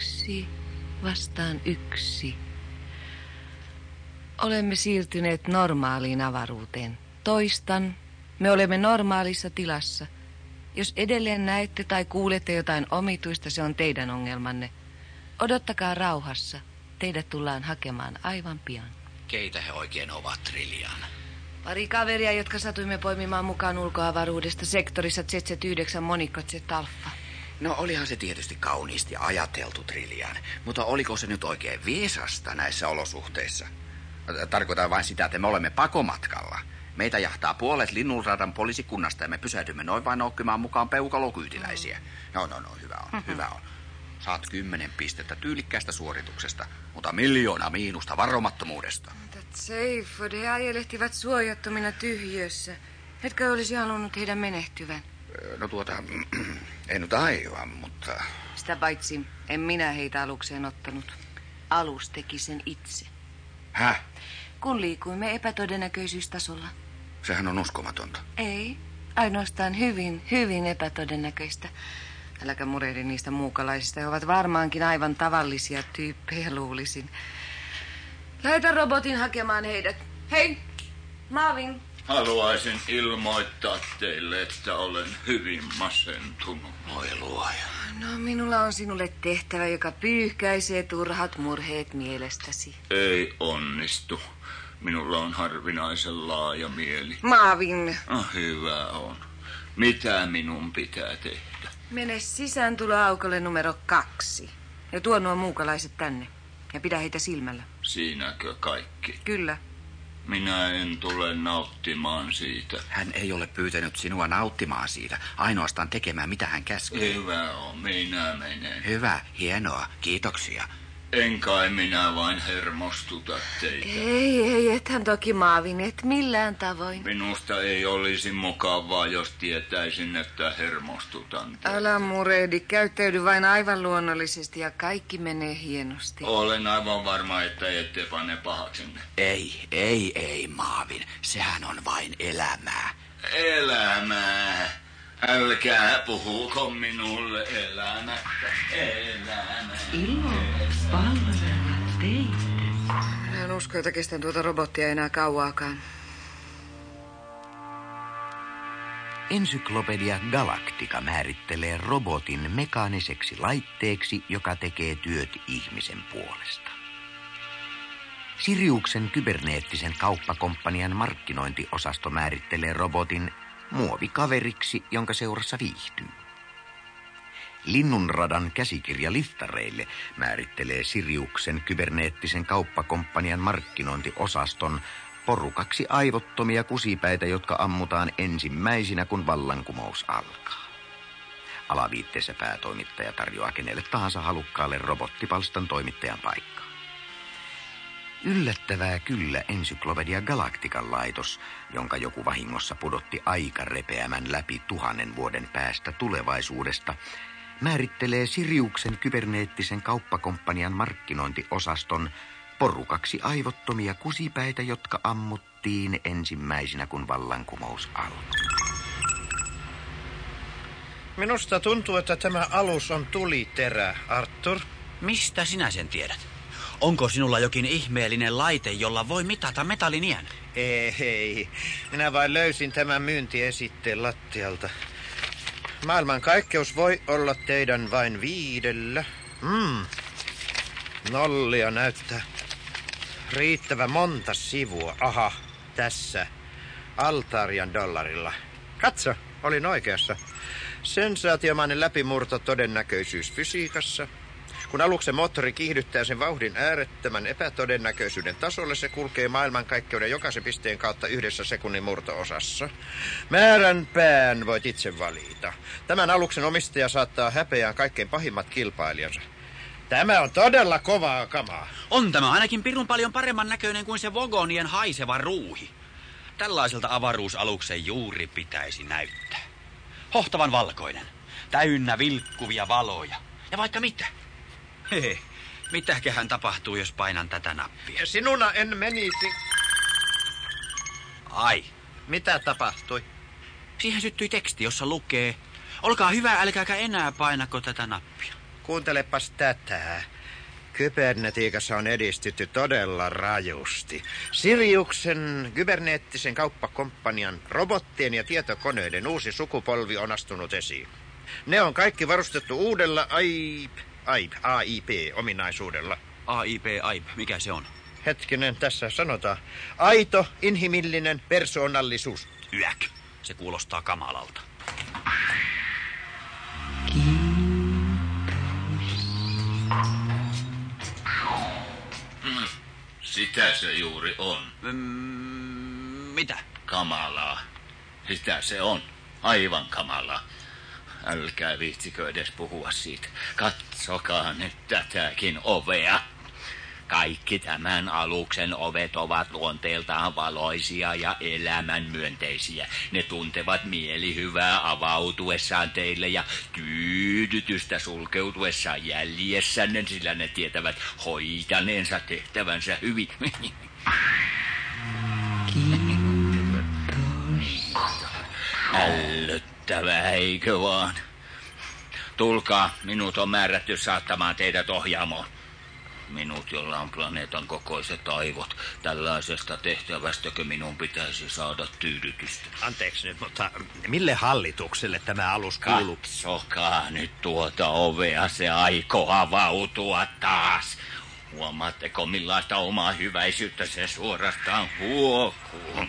Yksi vastaan yksi. Olemme siirtyneet normaaliin avaruuteen. Toistan, me olemme normaalissa tilassa. Jos edelleen näette tai kuulette jotain omituista, se on teidän ongelmanne. Odottakaa rauhassa. Teidät tullaan hakemaan aivan pian. Keitä he oikein ovat, Trillian? Pari kaveria, jotka satuimme poimimaan mukaan ulkoavaruudesta sektorissa ZZ9 monikko Z Alpha. No olihan se tietysti kauniisti ajateltu, Trillian, mutta oliko se nyt oikein viisasta näissä olosuhteissa? Tarkoitan vain sitä, että me olemme pakomatkalla. Meitä jahtaa puolet linnunradan poliisikunnasta ja me pysähdymme noin vain nokkimaan mukaan peukalokyytiläisiä. No, no, no, hyvä on, mm-hmm. hyvä on. Saat kymmenen pistettä tyylikkäästä suorituksesta, mutta miljoona miinusta varomattomuudesta. Tätä Seifod, he ajelehtivat suojattomina tyhjössä. Etkö olisi halunnut heidän menehtyvän? No tuota, en nyt aivan, mutta... Sitä paitsi en minä heitä alukseen ottanut. Alus teki sen itse. Häh? Kun liikuimme epätodennäköisyystasolla. Sehän on uskomatonta. Ei, ainoastaan hyvin, hyvin epätodennäköistä. Äläkä murehdi niistä muukalaisista. He ovat varmaankin aivan tavallisia tyyppejä, luulisin. Lähetä robotin hakemaan heidät. Hei, Marvin. Haluaisin ilmoittaa teille, että olen hyvin masentunut. Oi luoja. No, minulla on sinulle tehtävä, joka pyyhkäisee turhat murheet mielestäsi. Ei onnistu. Minulla on harvinaisen laaja mieli. Maavin. Ah, hyvä on. Mitä minun pitää tehdä? Mene sisään aukolle numero kaksi. Ja tuo nuo muukalaiset tänne. Ja pidä heitä silmällä. Siinäkö kaikki? Kyllä. Minä en tule nauttimaan siitä. Hän ei ole pyytänyt sinua nauttimaan siitä, ainoastaan tekemään mitä hän käskee. Hyvä on, minä menen. Hyvä, hienoa, kiitoksia. En kai minä vain hermostuta teitä. Ei, ei, ethän toki Maavin, et millään tavoin. Minusta ei olisi mukavaa, jos tietäisin, että hermostutan teitä. Älä murehdi, käyttäydy vain aivan luonnollisesti ja kaikki menee hienosti. Olen aivan varma, että ette pane pahaksenne. Ei, ei, ei, Maavin. Sehän on vain elämää. Elämää. Älkää puhuko minulle elämästä, elämää. Ilo palvella teitä. En usko, että kestän tuota robottia enää kauaakaan. Ensyklopedia Galactica määrittelee robotin mekaaniseksi laitteeksi, joka tekee työt ihmisen puolesta. Siriuksen kyberneettisen kauppakomppanian markkinointiosasto määrittelee robotin muovikaveriksi, jonka seurassa viihtyy. Linnunradan käsikirja liftareille määrittelee Siriuksen kyberneettisen kauppakomppanian markkinointiosaston porukaksi aivottomia kusipäitä, jotka ammutaan ensimmäisinä, kun vallankumous alkaa. Alaviitteessä päätoimittaja tarjoaa kenelle tahansa halukkaalle robottipalstan toimittajan paikkaa. Yllättävää kyllä Ensyklopedia Galaktikan laitos, jonka joku vahingossa pudotti aika repeämän läpi tuhannen vuoden päästä tulevaisuudesta, määrittelee Siriuksen kyberneettisen kauppakomppanian markkinointiosaston porukaksi aivottomia kusipäitä, jotka ammuttiin ensimmäisinä, kun vallankumous alkoi. Minusta tuntuu, että tämä alus on tuliterä, Arthur. Mistä sinä sen tiedät? Onko sinulla jokin ihmeellinen laite, jolla voi mitata metallin iän? Ei, ei. Minä vain löysin tämän myyntiesitteen lattialta. Maailman kaikkeus voi olla teidän vain viidellä. Mm. Nollia näyttää. Riittävä monta sivua. Aha, tässä. Altarian dollarilla. Katso, olin oikeassa. Sensaatiomainen läpimurto todennäköisyys fysiikassa – kun aluksen moottori kiihdyttää sen vauhdin äärettömän epätodennäköisyyden tasolle, se kulkee maailmankaikkeuden jokaisen pisteen kautta yhdessä sekunnin murtoosassa. Määrän pään voit itse valita. Tämän aluksen omistaja saattaa häpeään kaikkein pahimmat kilpailijansa. Tämä on todella kovaa kamaa. On tämä ainakin pirun paljon paremman näköinen kuin se Vogonien haiseva ruuhi. Tällaiselta avaruusaluksen juuri pitäisi näyttää. Hohtavan valkoinen, täynnä vilkkuvia valoja. Ja vaikka mitä. Hei, mitäköhän tapahtuu, jos painan tätä nappia? Sinuna en menisi. Ai. Mitä tapahtui? Siihen syttyi teksti, jossa lukee... Olkaa hyvä, älkääkä enää painako tätä nappia. kuuntelepas tätä. Kybernetiikassa on edistytty todella rajusti. Siriuksen kyberneettisen kauppakomppanian robottien ja tietokoneiden uusi sukupolvi on astunut esiin. Ne on kaikki varustettu uudella AIP, AIP, AIP-ominaisuudella. AIP, AIP, mikä se on? Hetkinen, tässä sanotaan. Aito, inhimillinen persoonallisuus. Yäk. Se kuulostaa kamalalta. Sitä se juuri on. Mm, mitä? Kamalaa. Sitä se on. Aivan kamalaa. Älkää viitsikö edes puhua siitä. Katsokaa nyt tätäkin ovea. Kaikki tämän aluksen ovet ovat luonteeltaan valoisia ja elämänmyönteisiä. Ne tuntevat mielihyvää avautuessaan teille ja tyydytystä sulkeutuessaan jäljessänne, sillä ne tietävät hoitaneensa tehtävänsä hyvin. Ällöttävää, eikö vaan? Tulkaa, minut on määrätty saattamaan teidät ohjaamoon. Minut, jolla on planeetan kokoiset aivot. Tällaisesta tehtävästäkö minun pitäisi saada tyydytystä? Anteeksi nyt, mutta mille hallitukselle tämä alus kuuluu? Katsokaa nyt tuota ovea, se aikoo avautua taas. Huomaatteko millaista omaa hyväisyyttä se suorastaan huokuu?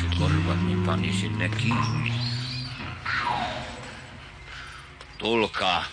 Se korvat niin pani sinne kiinni. Tulkaa.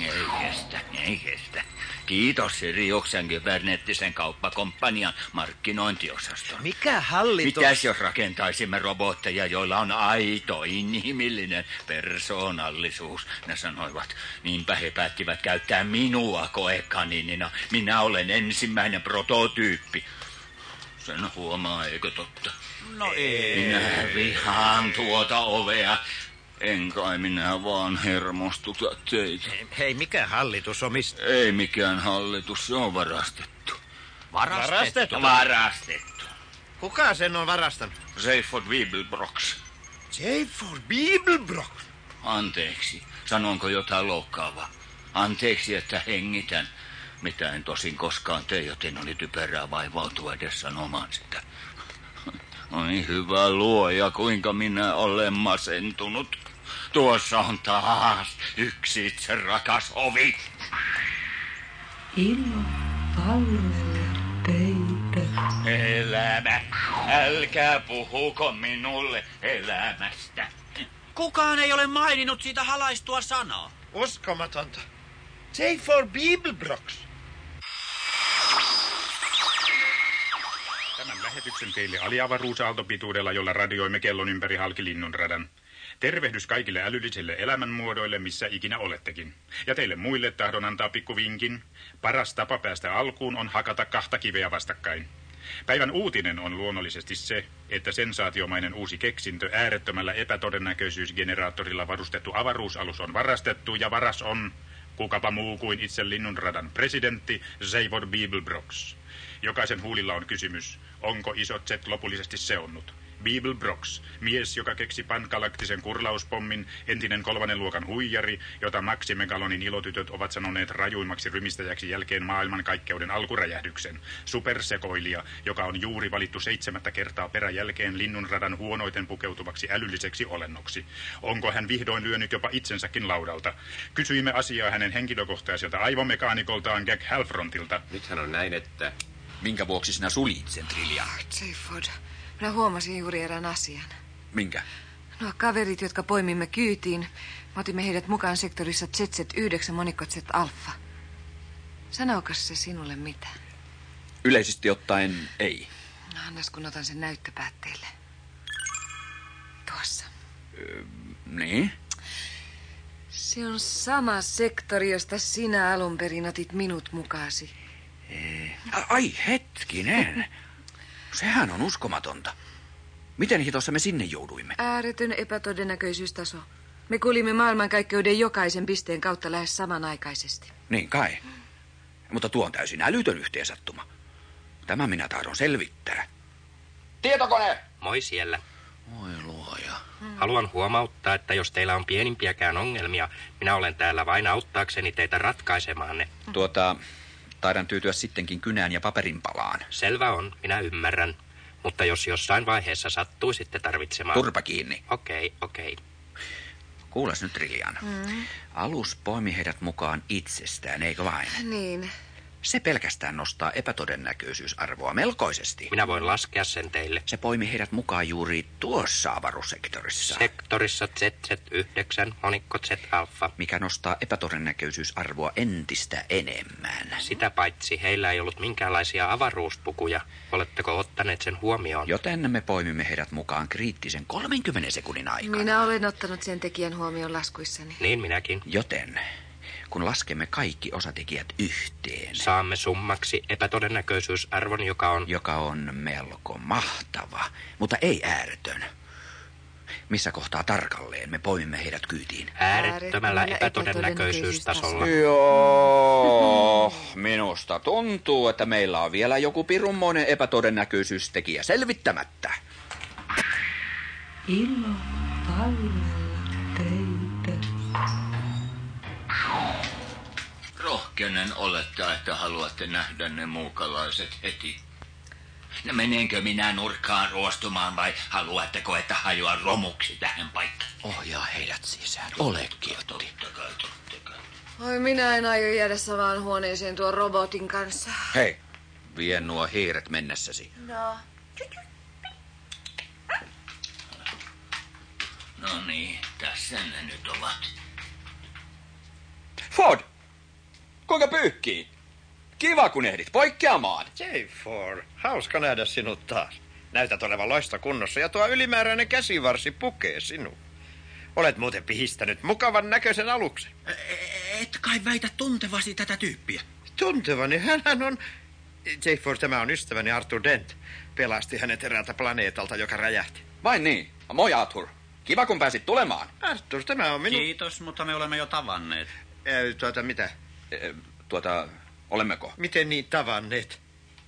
Ei kestä, ei kestä. Kiitos Siriuksen kyberneettisen kauppakomppanian markkinointiosaston. Mikä hallitus? Mitäs jos rakentaisimme robotteja, joilla on aito, inhimillinen persoonallisuus? Ne sanoivat, niinpä he päättivät käyttää minua koekaninina. Minä olen ensimmäinen prototyyppi. Sen huomaa, eikö totta? No ei. Minä vihaan tuota ovea. En kai minä vaan hermostuta teitä. Hei, mikä hallitus omista? Ei mikään hallitus, se on varastettu. Varastettu? Varastettu. Kuka sen on varastanut? Seiford Wiebelbrox. J. Bibelbrock. Anteeksi, sanonko jotain loukkaavaa? Anteeksi, että hengitän. Mitä en tosin koskaan tee, joten oli typerää vaivautua edes sanomaan sitä. Oi hyvä luoja, kuinka minä olen masentunut. Tuossa on taas yksi itse rakas ovi. Ilo palvelee teitä. Elämä. Älkää puhuko minulle elämästä. Kukaan ei ole maininnut siitä halaistua sanaa. Uskomatonta. J. for Bibelbrocks. Lähetyksen teille aliavaruusaaltopituudella, jolla radioimme kellon ympäri halki linnunradan. Tervehdys kaikille älyllisille elämänmuodoille, missä ikinä olettekin. Ja teille muille tahdon antaa pikkuvinkin. Paras tapa päästä alkuun on hakata kahta kiveä vastakkain. Päivän uutinen on luonnollisesti se, että sensaatiomainen uusi keksintö äärettömällä epätodennäköisyysgeneraattorilla varustettu avaruusalus on varastettu ja varas on kukapa muu kuin itse linnunradan presidentti Seivor Bibelbrox. Jokaisen huulilla on kysymys, onko iso Z lopullisesti seonnut. Beeble Brox, mies, joka keksi pankalaktisen kurlauspommin, entinen kolmannen luokan huijari, jota Maximegalonin ilotytöt ovat sanoneet rajuimmaksi rymistäjäksi jälkeen maailmankaikkeuden alkuräjähdyksen. Supersekoilija, joka on juuri valittu seitsemättä kertaa peräjälkeen linnunradan huonoiten pukeutuvaksi älylliseksi olennoksi. Onko hän vihdoin lyönyt jopa itsensäkin laudalta? Kysyimme asiaa hänen henkilökohtaiselta aivomekaanikoltaan Gag Halfrontilta. Nythän on näin, että... Minkä vuoksi sinä sulit sen Trillian? Seyford, minä huomasin juuri erään asian. Minkä? Nuo kaverit, jotka poimimme kyytiin, me otimme heidät mukaan sektorissa ZZ9 monikko Z Alpha. Sanookas se sinulle mitä? Yleisesti ottaen ei. No, annas kun otan sen näyttöpäätteelle. Tuossa. Niin? Se on sama sektori, josta sinä alun perin otit minut mukaasi. Ai hetkinen. Sehän on uskomatonta. Miten hitossa me sinne jouduimme? Ääretön epätodennäköisyystaso. Me kulimme maailmankaikkeuden jokaisen pisteen kautta lähes samanaikaisesti. Niin kai. Mutta tuo on täysin älytön yhteensattuma. Tämä minä tahdon selvittää. Tietokone! Moi siellä. Oi luoja. Haluan huomauttaa, että jos teillä on pienimpiäkään ongelmia, minä olen täällä vain auttaakseni teitä ratkaisemaan ne. Tuota, taidan tyytyä sittenkin kynään ja paperinpalaan. Selvä on, minä ymmärrän. Mutta jos jossain vaiheessa sattuisitte tarvitsemaan... Turpa kiinni. Okei, okei. Kuules nyt, Trillian. Mm. Alus poimi heidät mukaan itsestään, eikö vain? Niin. Se pelkästään nostaa epätodennäköisyysarvoa melkoisesti. Minä voin laskea sen teille. Se poimi heidät mukaan juuri tuossa avaruussektorissa. Sektorissa ZZ9, monikko Z-alfa. mikä nostaa epätodennäköisyysarvoa entistä enemmän. Sitä paitsi heillä ei ollut minkäänlaisia avaruuspukuja. Oletteko ottaneet sen huomioon? Joten me poimimme heidät mukaan kriittisen 30 sekunnin aikana. Minä olen ottanut sen tekijän huomioon laskuissani. Niin minäkin. Joten, kun laskemme kaikki osatekijät yhteen, Saamme summaksi epätodennäköisyysarvon, joka on... joka on melko mahtava, mutta ei ääretön. Missä kohtaa tarkalleen me poimimme heidät kyytiin? äärettömällä epätodennäköisyystasolla. Joo, minusta tuntuu, että meillä on vielä joku pirunmoinen epätodennäköisyystekijä selvittämättä. Ilo palvella Rohkenen olettaa, että haluatte nähdä ne muukalaiset heti. No menenkö minä nurkkaan ruostumaan vai haluatteko, että hajoan romuksi tähän paikkaan? Ohjaa heidät sisään. Ole kiltti. Totta kai, totta kai. Oi, minä en aio jäädä samaan huoneeseen tuon robotin kanssa. Hei, vie nuo hiiret mennessäsi. No. No niin, tässä ne nyt ovat. Ford! Kuinka pyyhkii? Kiva kun ehdit poikkeamaan. J. Ford, hauska nähdä sinut taas. Näytät olevan loista kunnossa ja tuo ylimääräinen käsivarsi pukee sinua. Olet muuten pihistänyt mukavan näköisen aluksen. Et kai väitä tuntevasi tätä tyyppiä. Tuntevani, hän on... J. Ford, tämä on ystäväni Arthur Dent. Pelasti hänet eräältä planeetalta, joka räjähti. Vain niin. Moi Arthur. Kiva kun pääsit tulemaan. Arthur, tämä on minun... Kiitos, mutta me olemme jo tavanneet. Äh, tuota, mitä? Eh, Tuota, olemmeko? Miten niin tavanneet?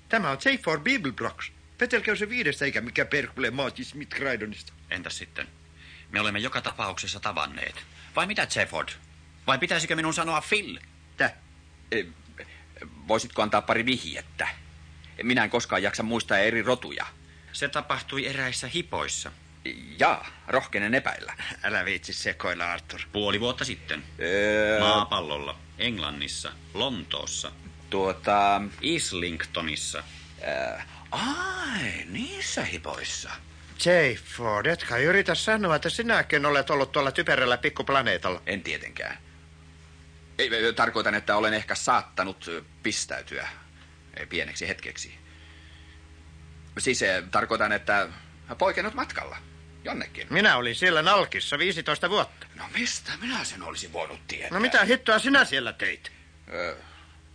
Tämä on J. Ford Bibelblocks. Petelkö se viidestä eikä mikä perkule Marty Smith Graydonista? Entäs sitten? Me olemme joka tapauksessa tavanneet. Vai mitä, Jefford? Vai pitäisikö minun sanoa Phil? Tä? Eh, Voisitko antaa pari vihjettä? Minä en koskaan jaksa muistaa eri rotuja. Se tapahtui eräissä hipoissa. Jaa, rohkenen epäillä. Älä viitsi sekoilla, Arthur. Puoli vuotta sitten. Öö, Maapallolla. Englannissa. Lontoossa. tuota... Islingtonissa. Ää, ai, niissä hipoissa. J. Ford, etkä yritä sanoa, että sinäkin olet ollut tuolla typerällä pikkuplaneetalla. En tietenkään. Ei, ei, tarkoitan, että olen ehkä saattanut pistäytyä ei, pieneksi hetkeksi. Siis eh, tarkoitan, että poikennut matkalla. Jonnekin. Minä olin siellä nalkissa 15 vuotta. No mistä minä sen olisin voinut tietää? No mitä hittoa sinä siellä teit? Ö,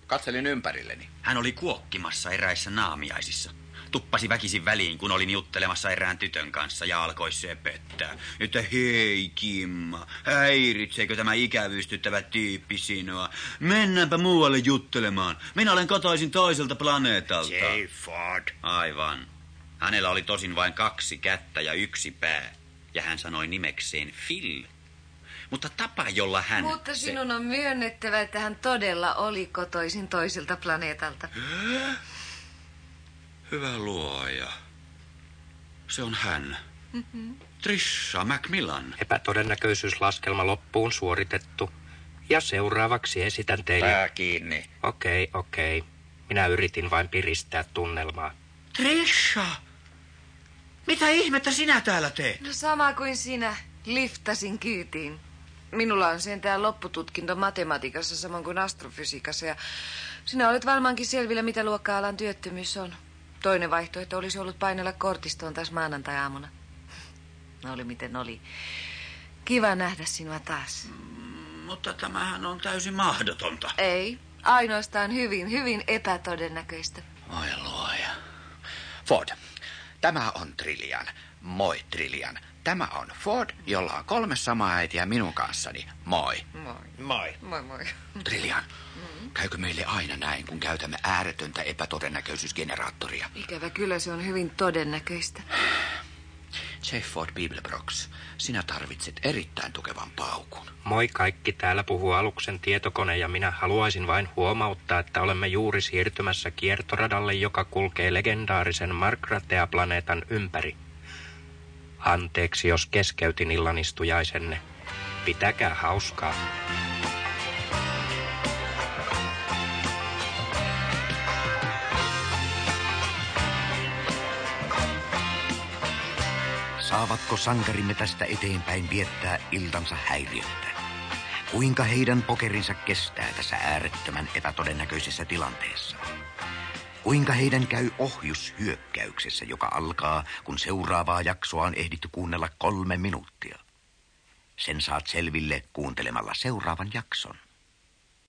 katselin ympärilleni. Hän oli kuokkimassa eräissä naamiaisissa. Tuppasi väkisin väliin, kun olin juttelemassa erään tytön kanssa ja alkoi sepettää. Että hei Kimma, häiritseekö tämä ikävystyttävä tyyppi sinua? Mennäänpä muualle juttelemaan. Minä olen kotoisin toiselta planeetalta. J. Ford. Aivan. Hänellä oli tosin vain kaksi kättä ja yksi pää. Ja hän sanoi nimekseen Phil. Mutta tapa, jolla hän... Mutta sinun on myönnettävä, että hän todella oli kotoisin toiselta planeetalta. Hyvä luoja. Se on hän. Mm-hmm. Trisha Macmillan. Epätodennäköisyyslaskelma loppuun suoritettu. Ja seuraavaksi esitän teille... Pää kiinni. Okei, okei. Minä yritin vain piristää tunnelmaa. Trisha! Mitä ihmettä sinä täällä teet? No sama kuin sinä. Liftasin kyytiin. Minulla on sentään loppututkinto matematiikassa samoin kuin astrofysiikassa ja sinä olet varmaankin selvillä, mitä luokka-alan työttömyys on. Toinen vaihtoehto olisi ollut painella kortistoon taas maanantai-aamuna. Oli miten oli. Kiva nähdä sinua taas. Mutta tämähän on täysin mahdotonta. Ei, ainoastaan hyvin, hyvin epätodennäköistä. Oi luoja. Ford, tämä on Trillian. Moi Trillian. Tämä on Ford, jolla on kolme samaa äitiä minun kanssani. Moi. Moi. Moi. Moi moi. Trillian, käykö meille aina näin, kun käytämme ääretöntä epätodennäköisyysgeneraattoria? Ikävä kyllä se on hyvin todennäköistä. Shefford Bibelbrox, sinä tarvitset erittäin tukevan paukun. Moi kaikki, täällä puhuu aluksen tietokone ja minä haluaisin vain huomauttaa, että olemme juuri siirtymässä kiertoradalle, joka kulkee legendaarisen Markratea-planeetan ympäri. Anteeksi, jos keskeytin illanistujaisenne. Pitäkää hauskaa. Saavatko sankarimme tästä eteenpäin viettää iltansa häiriöttä? Kuinka heidän pokerinsa kestää tässä äärettömän epätodennäköisessä tilanteessa? Kuinka heidän käy ohjushyökkäyksessä, joka alkaa, kun seuraavaa jaksoa on ehditty kuunnella kolme minuuttia? Sen saat selville kuuntelemalla seuraavan jakson.